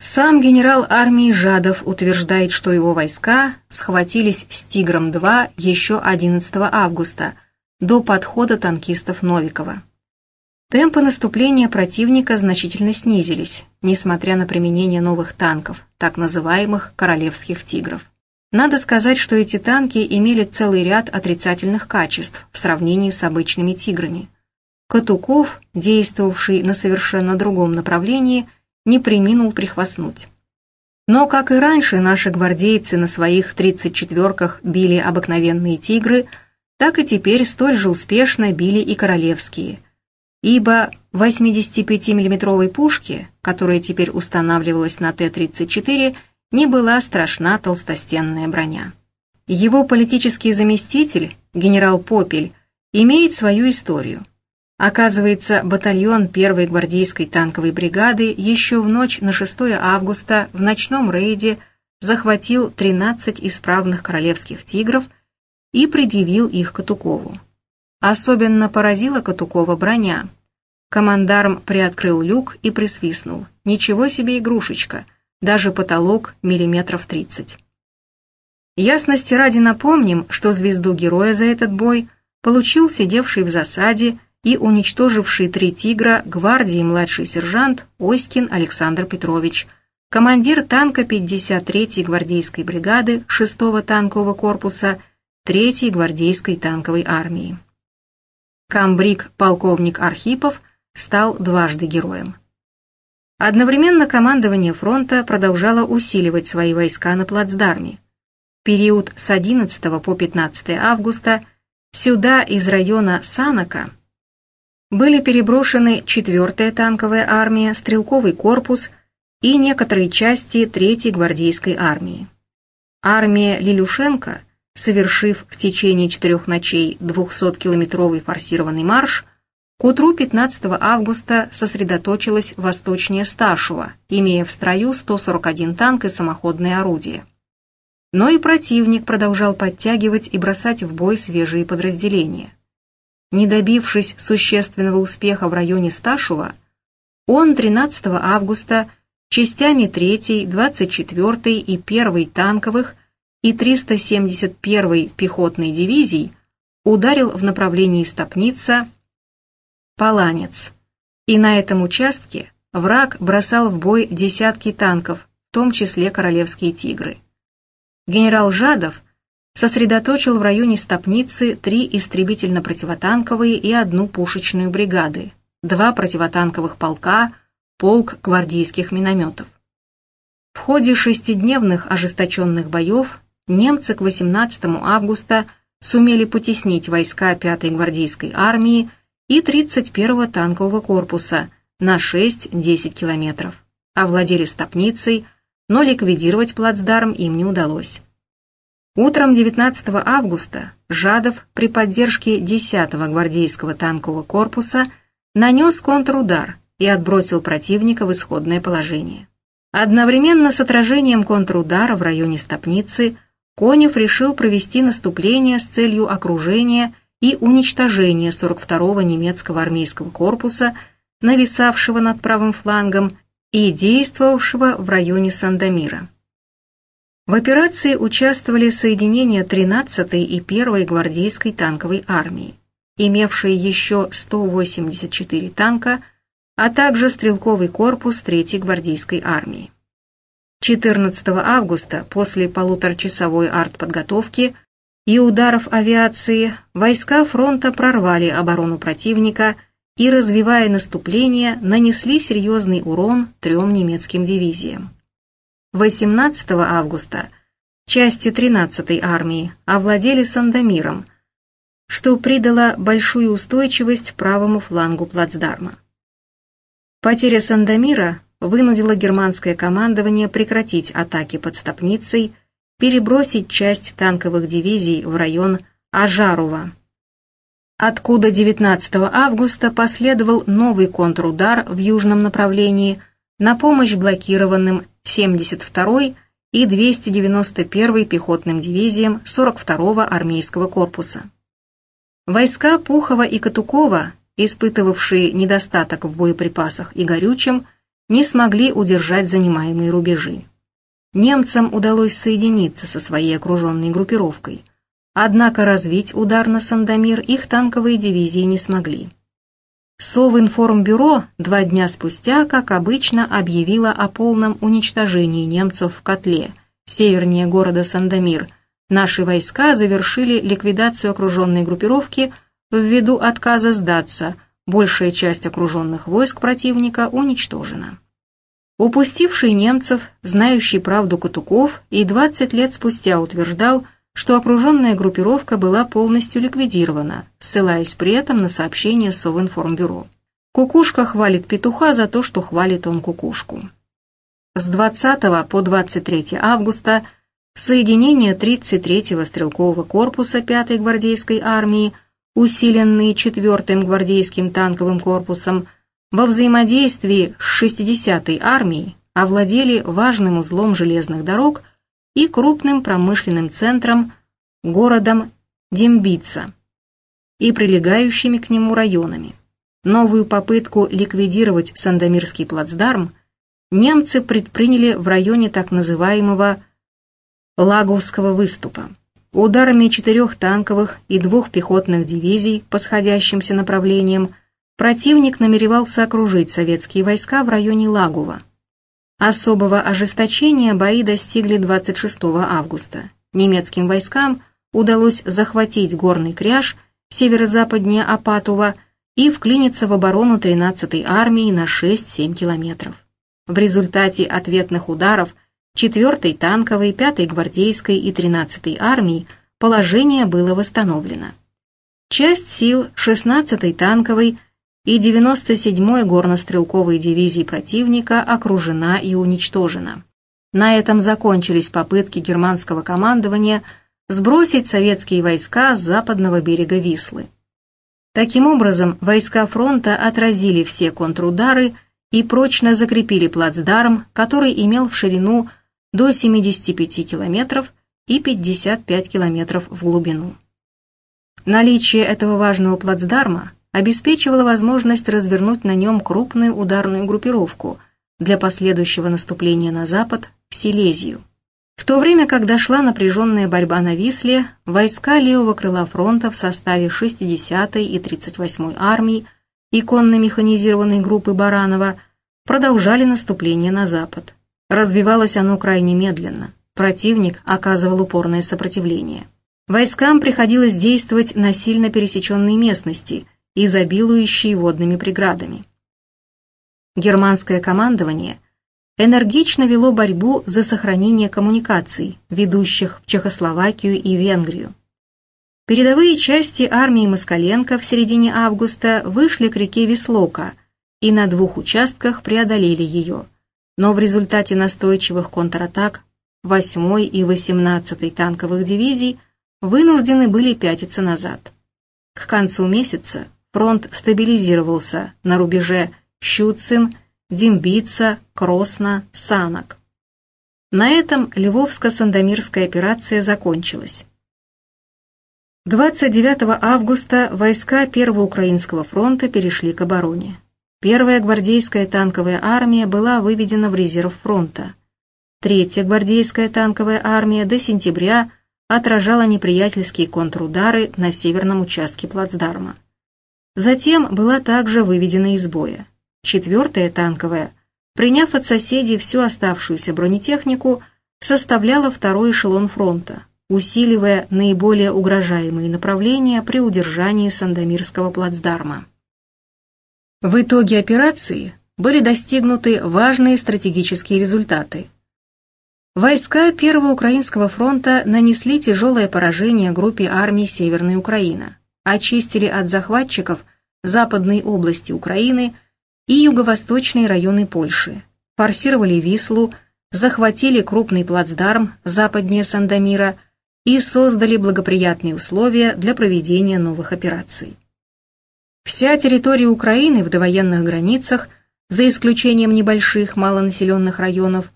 Сам генерал армии Жадов утверждает, что его войска схватились с «Тигром-2» еще 11 августа – до подхода танкистов Новикова. Темпы наступления противника значительно снизились, несмотря на применение новых танков, так называемых «королевских тигров». Надо сказать, что эти танки имели целый ряд отрицательных качеств в сравнении с обычными «тиграми». Катуков, действовавший на совершенно другом направлении, не приминул прихвастнуть. Но, как и раньше, наши гвардейцы на своих 34-ках били обыкновенные «тигры», так и теперь столь же успешно били и королевские. Ибо 85 миллиметровой пушки, которая теперь устанавливалась на Т-34, не была страшна толстостенная броня. Его политический заместитель, генерал Попель, имеет свою историю. Оказывается, батальон 1-й гвардейской танковой бригады еще в ночь на 6 августа в ночном рейде захватил 13 исправных королевских тигров и предъявил их Катукову. Особенно поразила Катукова броня. Командарм приоткрыл люк и присвистнул. Ничего себе игрушечка, даже потолок миллиметров 30. Ясности ради напомним, что звезду героя за этот бой получил сидевший в засаде и уничтоживший три «Тигра» гвардии младший сержант Оськин Александр Петрович, командир танка 53-й гвардейской бригады 6-го танкового корпуса 3-й гвардейской танковой армии. Камбрик полковник Архипов стал дважды героем. Одновременно командование фронта продолжало усиливать свои войска на плацдарме. период с 11 по 15 августа сюда из района Санака были переброшены 4-я танковая армия, стрелковый корпус и некоторые части 3-й гвардейской армии. Армия Лилюшенко, совершив в течение четырех ночей 200-километровый форсированный марш, к утру 15 августа сосредоточилась восточнее Сташева, имея в строю 141 танк и самоходные орудия. Но и противник продолжал подтягивать и бросать в бой свежие подразделения. Не добившись существенного успеха в районе Сташева, он 13 августа частями 3, 24 и 1 танковых и 371 пехотной дивизий ударил в направлении Стопница Паланец. И на этом участке враг бросал в бой десятки танков, в том числе королевские «Тигры». Генерал Жадов сосредоточил в районе Стопницы три истребительно-противотанковые и одну пушечную бригады, два противотанковых полка, полк гвардейских минометов. В ходе шестидневных ожесточенных боев немцы к 18 августа сумели потеснить войска 5-й гвардейской армии и 31-го танкового корпуса на 6-10 километров, овладели Стопницей, но ликвидировать плацдарм им не удалось. Утром 19 августа Жадов при поддержке 10-го гвардейского танкового корпуса нанес контрудар и отбросил противника в исходное положение. Одновременно с отражением контрудара в районе Стопницы Конев решил провести наступление с целью окружения и уничтожения 42-го немецкого армейского корпуса, нависавшего над правым флангом и действовавшего в районе Сандомира. В операции участвовали соединения 13-й и 1-й гвардейской танковой армии, имевшие еще 184 танка, а также стрелковый корпус 3-й гвардейской армии. 14 августа, после полуторачасовой артподготовки и ударов авиации, войска фронта прорвали оборону противника и, развивая наступление, нанесли серьезный урон трем немецким дивизиям. 18 августа части 13-й армии овладели Сандомиром, что придало большую устойчивость правому флангу плацдарма. Потеря Сандомира вынудила германское командование прекратить атаки под Стопницей, перебросить часть танковых дивизий в район Ажарова, откуда 19 августа последовал новый контрудар в южном направлении на помощь блокированным 72-й и 291-й пехотным дивизиям 42-го армейского корпуса. Войска Пухова и Катукова, испытывавшие недостаток в боеприпасах и горючем, не смогли удержать занимаемые рубежи. Немцам удалось соединиться со своей окруженной группировкой, однако развить удар на Сандомир их танковые дивизии не смогли. Совинформбюро два дня спустя, как обычно, объявило о полном уничтожении немцев в котле, севернее города Сандомир. Наши войска завершили ликвидацию окруженной группировки ввиду отказа сдаться, большая часть окруженных войск противника уничтожена. Упустивший немцев, знающий правду Катуков, и 20 лет спустя утверждал, что окруженная группировка была полностью ликвидирована, ссылаясь при этом на сообщение Совинформбюро. Кукушка хвалит петуха за то, что хвалит он кукушку. С 20 по 23 августа соединения 33-го стрелкового корпуса 5-й гвардейской армии, усиленные 4-м гвардейским танковым корпусом, во взаимодействии с 60-й армией овладели важным узлом железных дорог и крупным промышленным центром, городом Дембица и прилегающими к нему районами. Новую попытку ликвидировать Сандомирский плацдарм немцы предприняли в районе так называемого Лаговского выступа. Ударами четырех танковых и двух пехотных дивизий по сходящимся направлениям противник намеревался окружить советские войска в районе Лагова. Особого ожесточения бои достигли 26 августа. Немецким войскам удалось захватить горный кряж северо-западнее Апатова и вклиниться в оборону 13-й армии на 6-7 километров. В результате ответных ударов 4-й танковой, 5-й гвардейской и 13-й армии положение было восстановлено. Часть сил 16-й танковой и 97-й горнострелковой дивизии противника окружена и уничтожена. На этом закончились попытки германского командования сбросить советские войска с западного берега Вислы. Таким образом, войска фронта отразили все контрудары и прочно закрепили плацдарм, который имел в ширину до 75 километров и 55 километров в глубину. Наличие этого важного плацдарма обеспечивала возможность развернуть на нем крупную ударную группировку для последующего наступления на запад в Силезию. В то время, когда шла напряженная борьба на Висле, войска левого крыла фронта в составе 60-й и 38-й армий и конно-механизированной группы Баранова продолжали наступление на запад. Развивалось оно крайне медленно. Противник оказывал упорное сопротивление. Войскам приходилось действовать на сильно пересеченной местности – изобилующий водными преградами. Германское командование энергично вело борьбу за сохранение коммуникаций, ведущих в Чехословакию и Венгрию. Передовые части армии Москаленко в середине августа вышли к реке Веслока и на двух участках преодолели ее, но в результате настойчивых контратак 8 и 18 танковых дивизий вынуждены были пятиться назад. К концу месяца фронт стабилизировался на рубеже Щуцин, Дембица, Кросна, Санок. На этом Львовско-Сандомирская операция закончилась. 29 августа войска Первого Украинского фронта перешли к обороне. Первая гвардейская танковая армия была выведена в резерв фронта. Третья гвардейская танковая армия до сентября отражала неприятельские контрудары на северном участке плацдарма. Затем была также выведена из боя. Четвертая танковая, приняв от соседей всю оставшуюся бронетехнику, составляла второй эшелон фронта, усиливая наиболее угрожаемые направления при удержании Сандомирского плацдарма. В итоге операции были достигнуты важные стратегические результаты. Войска Первого Украинского фронта нанесли тяжелое поражение группе армий Северной Украины очистили от захватчиков западные области Украины и юго-восточные районы Польши, форсировали Вислу, захватили крупный плацдарм западнее Сандомира и создали благоприятные условия для проведения новых операций. Вся территория Украины в довоенных границах, за исключением небольших малонаселенных районов,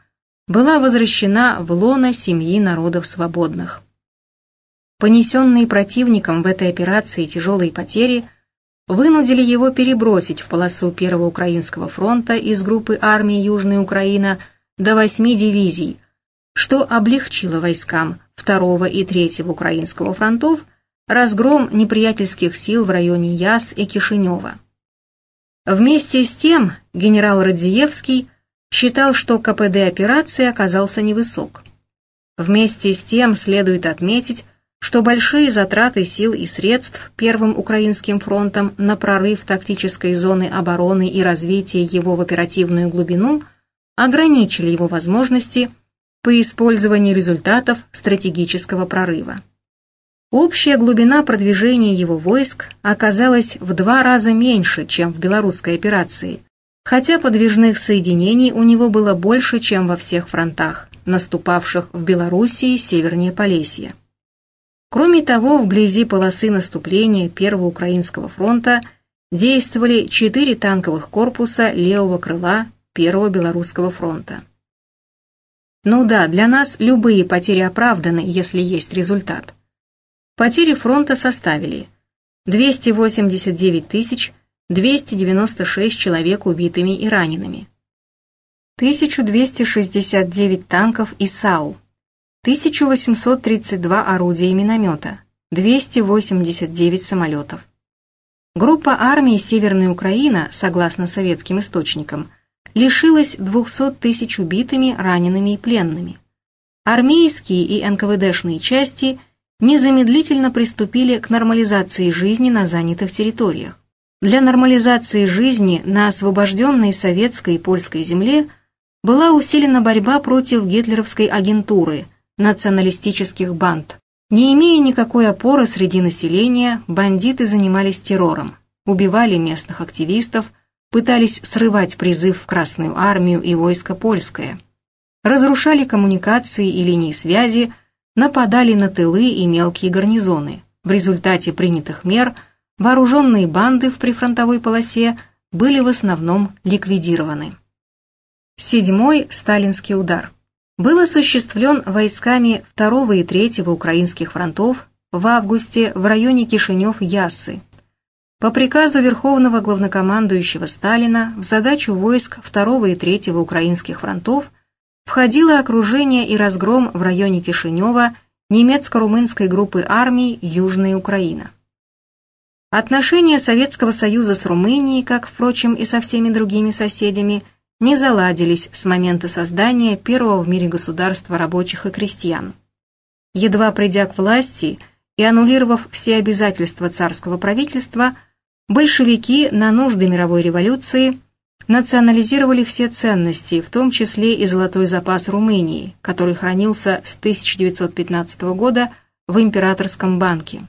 была возвращена в лоно семьи народов свободных. Понесенные противником в этой операции тяжелые потери вынудили его перебросить в полосу Первого Украинского фронта из группы армии Южная Украина до восьми дивизий, что облегчило войскам Второго и Третьего Украинского фронтов разгром неприятельских сил в районе Яс и Кишинева. Вместе с тем генерал Радзиевский считал, что КПД операции оказался невысок. Вместе с тем следует отметить, что большие затраты сил и средств Первым Украинским фронтом на прорыв тактической зоны обороны и развитие его в оперативную глубину ограничили его возможности по использованию результатов стратегического прорыва. Общая глубина продвижения его войск оказалась в два раза меньше, чем в белорусской операции, хотя подвижных соединений у него было больше, чем во всех фронтах, наступавших в Белоруссии севернее Полесья. Кроме того, вблизи полосы наступления Первого Украинского фронта действовали четыре танковых корпуса левого крыла Первого Белорусского фронта. Ну да, для нас любые потери оправданы, если есть результат. Потери фронта составили 289 тысяч 296 человек убитыми и ранеными, 1269 танков и САУ, 1832 орудия и миномета, 289 самолетов. Группа армий Северная Украина, согласно советским источникам, лишилась 200 тысяч убитыми, ранеными и пленными. Армейские и НКВДшные части незамедлительно приступили к нормализации жизни на занятых территориях. Для нормализации жизни на освобожденной советской и польской земле была усилена борьба против гитлеровской агентуры, националистических банд. Не имея никакой опоры среди населения, бандиты занимались террором, убивали местных активистов, пытались срывать призыв в Красную армию и войско польское, разрушали коммуникации и линии связи, нападали на тылы и мелкие гарнизоны. В результате принятых мер – вооруженные банды в прифронтовой полосе были в основном ликвидированы. Седьмой сталинский удар был осуществлен войсками 2 и 3 украинских фронтов в августе в районе Кишинев-Яссы. По приказу Верховного главнокомандующего Сталина в задачу войск 2 и 3 украинских фронтов входило окружение и разгром в районе Кишинева немецко-румынской группы армий Южная Украина. Отношения Советского Союза с Румынией, как, впрочем, и со всеми другими соседями, не заладились с момента создания первого в мире государства рабочих и крестьян. Едва придя к власти и аннулировав все обязательства царского правительства, большевики на нужды мировой революции национализировали все ценности, в том числе и золотой запас Румынии, который хранился с 1915 года в Императорском банке.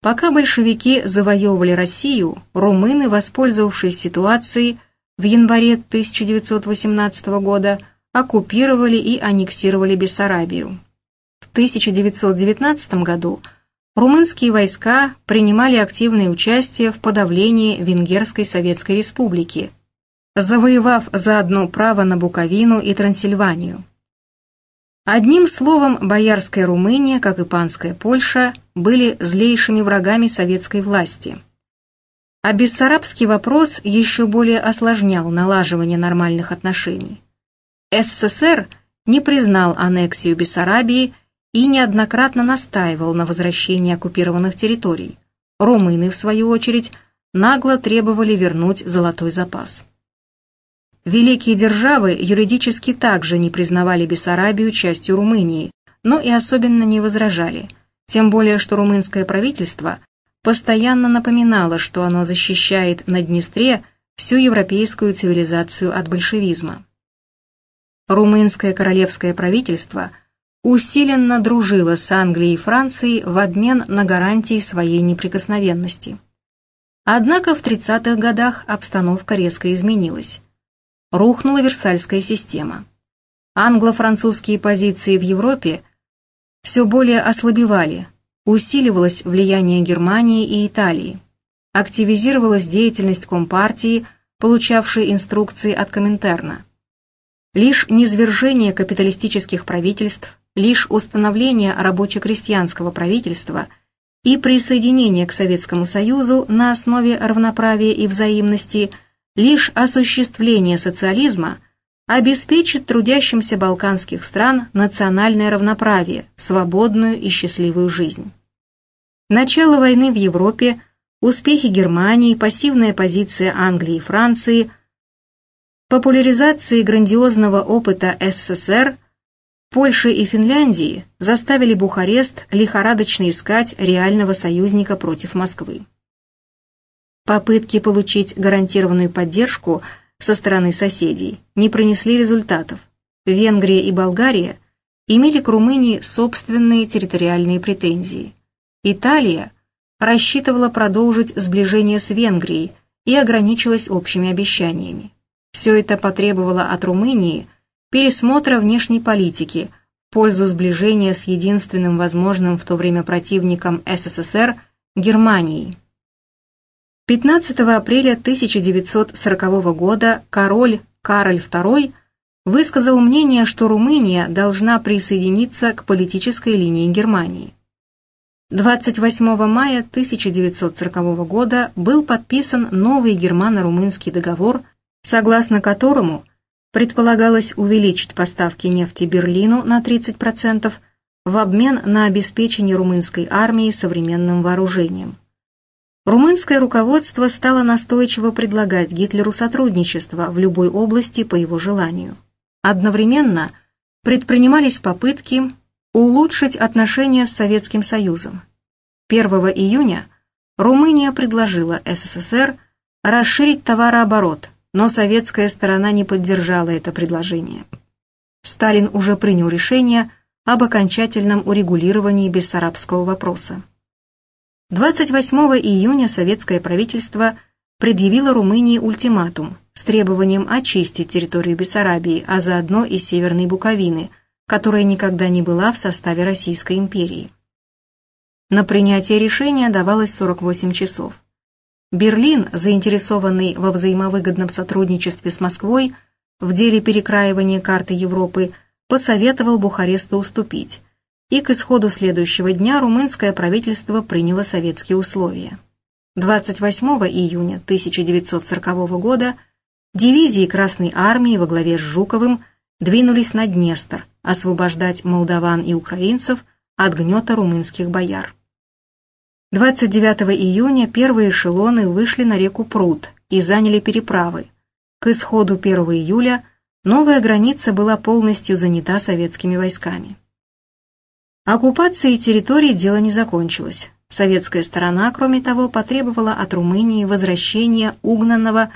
Пока большевики завоевывали Россию, румыны, воспользовавшись ситуацией, в январе 1918 года оккупировали и аннексировали Бессарабию. В 1919 году румынские войска принимали активное участие в подавлении Венгерской Советской Республики, завоевав заодно право на Буковину и Трансильванию. Одним словом, Боярская Румыния, как и Панская Польша, были злейшими врагами советской власти. А бессарабский вопрос еще более осложнял налаживание нормальных отношений. СССР не признал аннексию Бессарабии и неоднократно настаивал на возвращении оккупированных территорий. Румыны, в свою очередь, нагло требовали вернуть золотой запас. Великие державы юридически также не признавали Бессарабию частью Румынии, но и особенно не возражали, тем более что румынское правительство постоянно напоминало, что оно защищает на Днестре всю европейскую цивилизацию от большевизма. Румынское королевское правительство усиленно дружило с Англией и Францией в обмен на гарантии своей неприкосновенности. Однако в 30-х годах обстановка резко изменилась рухнула Версальская система. Англо-французские позиции в Европе все более ослабевали, усиливалось влияние Германии и Италии, активизировалась деятельность Компартии, получавшей инструкции от Коминтерна. Лишь низвержение капиталистических правительств, лишь установление рабоче-крестьянского правительства и присоединение к Советскому Союзу на основе равноправия и взаимности – Лишь осуществление социализма обеспечит трудящимся балканских стран национальное равноправие, свободную и счастливую жизнь. Начало войны в Европе, успехи Германии, пассивная позиция Англии и Франции, популяризация грандиозного опыта СССР, Польши и Финляндии заставили Бухарест лихорадочно искать реального союзника против Москвы. Попытки получить гарантированную поддержку со стороны соседей не принесли результатов. Венгрия и Болгария имели к Румынии собственные территориальные претензии. Италия рассчитывала продолжить сближение с Венгрией и ограничилась общими обещаниями. Все это потребовало от Румынии пересмотра внешней политики в пользу сближения с единственным возможным в то время противником СССР Германией. 15 апреля 1940 года король Кароль II высказал мнение, что Румыния должна присоединиться к политической линии Германии. 28 мая 1940 года был подписан новый германо-румынский договор, согласно которому предполагалось увеличить поставки нефти Берлину на 30% в обмен на обеспечение румынской армии современным вооружением. Румынское руководство стало настойчиво предлагать Гитлеру сотрудничество в любой области по его желанию. Одновременно предпринимались попытки улучшить отношения с Советским Союзом. 1 июня Румыния предложила СССР расширить товарооборот, но советская сторона не поддержала это предложение. Сталин уже принял решение об окончательном урегулировании бессарабского вопроса. 28 июня советское правительство предъявило Румынии ультиматум с требованием очистить территорию Бессарабии, а заодно и Северной Буковины, которая никогда не была в составе Российской империи. На принятие решения давалось 48 часов. Берлин, заинтересованный во взаимовыгодном сотрудничестве с Москвой в деле перекраивания карты Европы, посоветовал Бухаресту уступить, и к исходу следующего дня румынское правительство приняло советские условия. 28 июня 1940 года дивизии Красной Армии во главе с Жуковым двинулись на Днестр освобождать молдаван и украинцев от гнета румынских бояр. 29 июня первые эшелоны вышли на реку Прут и заняли переправы. К исходу 1 июля новая граница была полностью занята советскими войсками. Оккупацией территории дело не закончилось. Советская сторона, кроме того, потребовала от Румынии возвращения угнанного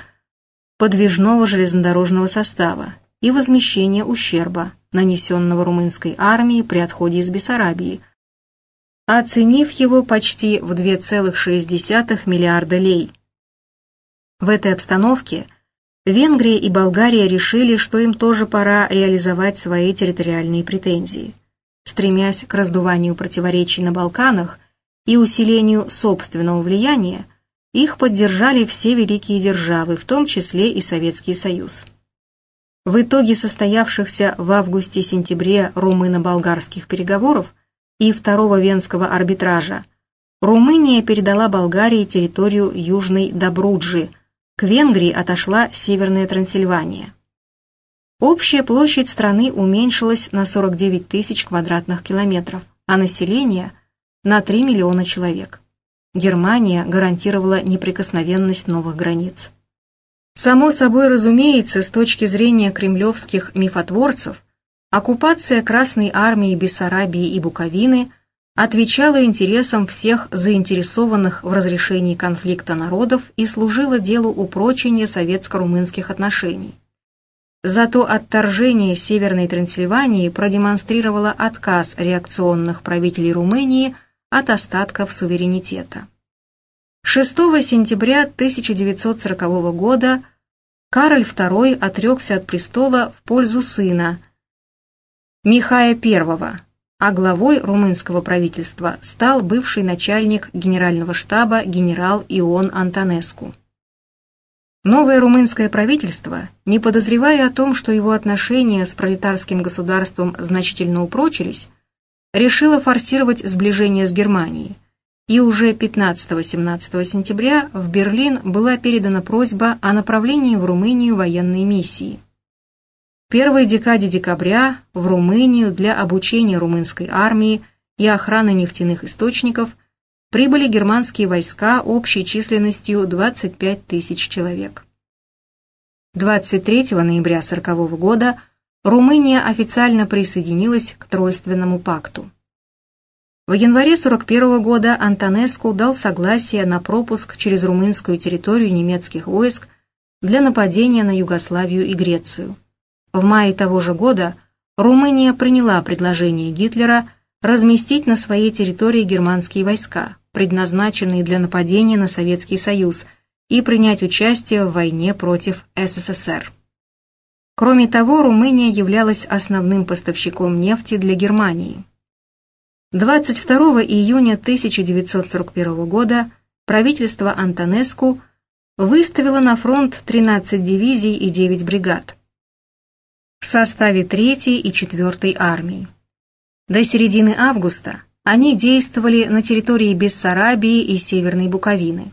подвижного железнодорожного состава и возмещения ущерба, нанесенного румынской армии при отходе из Бессарабии, оценив его почти в 2,6 миллиарда лей. В этой обстановке Венгрия и Болгария решили, что им тоже пора реализовать свои территориальные претензии стремясь к раздуванию противоречий на Балканах и усилению собственного влияния, их поддержали все великие державы, в том числе и Советский Союз. В итоге состоявшихся в августе-сентябре румыно-болгарских переговоров и второго венского арбитража Румыния передала Болгарии территорию Южной Добруджи, к Венгрии отошла Северная Трансильвания. Общая площадь страны уменьшилась на 49 тысяч квадратных километров, а население – на 3 миллиона человек. Германия гарантировала неприкосновенность новых границ. Само собой разумеется, с точки зрения кремлевских мифотворцев, оккупация Красной Армии Бессарабии и Буковины отвечала интересам всех заинтересованных в разрешении конфликта народов и служила делу упрочения советско-румынских отношений. Зато отторжение Северной Трансильвании продемонстрировало отказ реакционных правителей Румынии от остатков суверенитета. 6 сентября 1940 года Кароль II отрекся от престола в пользу сына Михая I, а главой румынского правительства стал бывший начальник генерального штаба генерал Ион Антонеску. Новое румынское правительство, не подозревая о том, что его отношения с пролетарским государством значительно упрочились, решило форсировать сближение с Германией, и уже 15-17 сентября в Берлин была передана просьба о направлении в Румынию военной миссии. В первой декаде декабря в Румынию для обучения румынской армии и охраны нефтяных источников прибыли германские войска общей численностью 25 тысяч человек. 23 ноября 1940 года Румыния официально присоединилась к Тройственному пакту. В январе 1941 года Антонеску дал согласие на пропуск через румынскую территорию немецких войск для нападения на Югославию и Грецию. В мае того же года Румыния приняла предложение Гитлера разместить на своей территории германские войска, предназначенные для нападения на Советский Союз, и принять участие в войне против СССР. Кроме того, Румыния являлась основным поставщиком нефти для Германии. 22 июня 1941 года правительство Антонеску выставило на фронт 13 дивизий и 9 бригад в составе 3 и 4 армий. До середины августа они действовали на территории Бессарабии и Северной Буковины.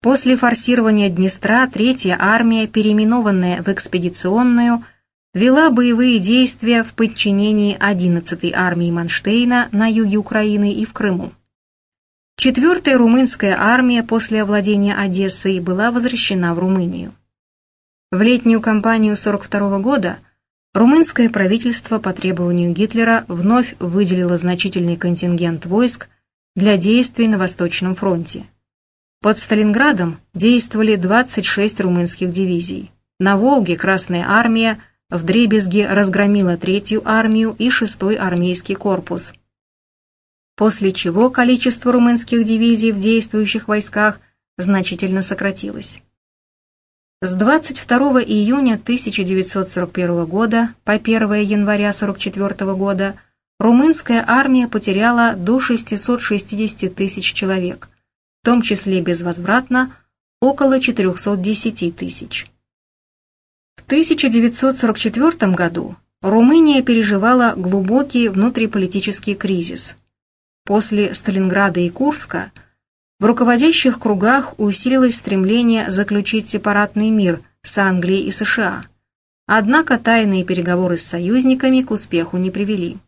После форсирования Днестра Третья армия, переименованная в экспедиционную, вела боевые действия в подчинении 11-й армии Манштейна на юге Украины и в Крыму. Четвертая румынская армия после овладения Одессой была возвращена в Румынию. В летнюю кампанию 42 года румынское правительство по требованию Гитлера вновь выделило значительный контингент войск для действий на Восточном фронте. Под Сталинградом действовали 26 румынских дивизий. На Волге Красная армия в Дребезге разгромила Третью армию и Шестой армейский корпус. После чего количество румынских дивизий в действующих войсках значительно сократилось. С 22 июня 1941 года по 1 января 1944 года румынская армия потеряла до 660 тысяч человек – в том числе безвозвратно, около 410 тысяч. В 1944 году Румыния переживала глубокий внутриполитический кризис. После Сталинграда и Курска в руководящих кругах усилилось стремление заключить сепаратный мир с Англией и США. Однако тайные переговоры с союзниками к успеху не привели.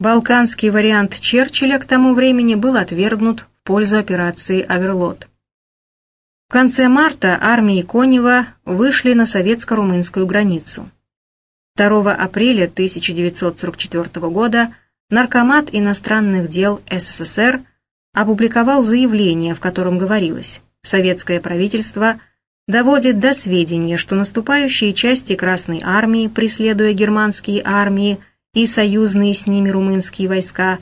Балканский вариант Черчилля к тому времени был отвергнут в пользу операции «Аверлот». В конце марта армии Конева вышли на советско-румынскую границу. 2 апреля 1944 года Наркомат иностранных дел СССР опубликовал заявление, в котором говорилось «Советское правительство доводит до сведения, что наступающие части Красной Армии, преследуя германские армии, и союзные с ними румынские войска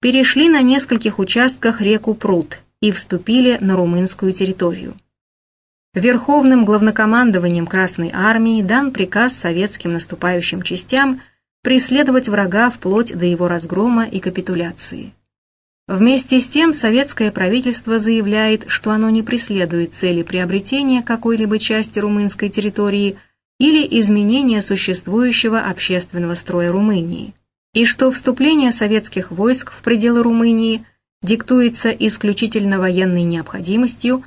перешли на нескольких участках реку Прут и вступили на румынскую территорию. Верховным главнокомандованием Красной Армии дан приказ советским наступающим частям преследовать врага вплоть до его разгрома и капитуляции. Вместе с тем советское правительство заявляет, что оно не преследует цели приобретения какой-либо части румынской территории – или изменения существующего общественного строя Румынии, и что вступление советских войск в пределы Румынии диктуется исключительно военной необходимостью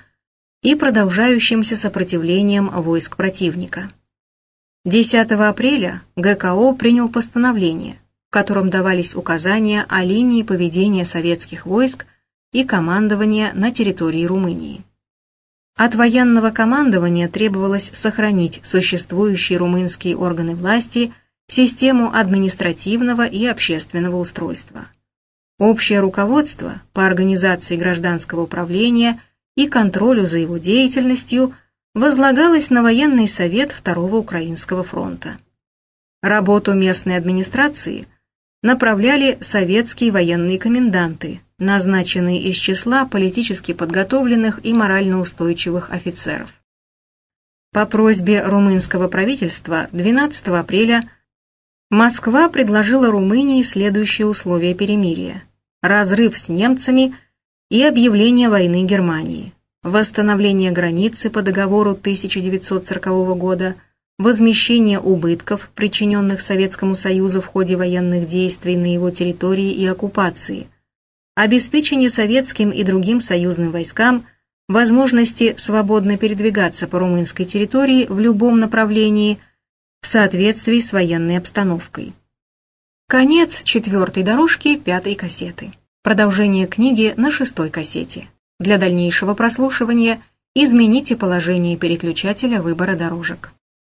и продолжающимся сопротивлением войск противника. 10 апреля ГКО принял постановление, в котором давались указания о линии поведения советских войск и командования на территории Румынии. От военного командования требовалось сохранить существующие румынские органы власти, систему административного и общественного устройства. Общее руководство по организации гражданского управления и контролю за его деятельностью возлагалось на военный совет Второго Украинского фронта. Работу местной администрации направляли советские военные коменданты, назначенные из числа политически подготовленных и морально устойчивых офицеров. По просьбе румынского правительства 12 апреля Москва предложила Румынии следующие условия перемирия. Разрыв с немцами и объявление войны Германии, восстановление границы по договору 1940 года, возмещение убытков, причиненных Советскому Союзу в ходе военных действий на его территории и оккупации – обеспечение советским и другим союзным войскам возможности свободно передвигаться по румынской территории в любом направлении в соответствии с военной обстановкой. Конец четвертой дорожки пятой кассеты. Продолжение книги на шестой кассете. Для дальнейшего прослушивания измените положение переключателя выбора дорожек.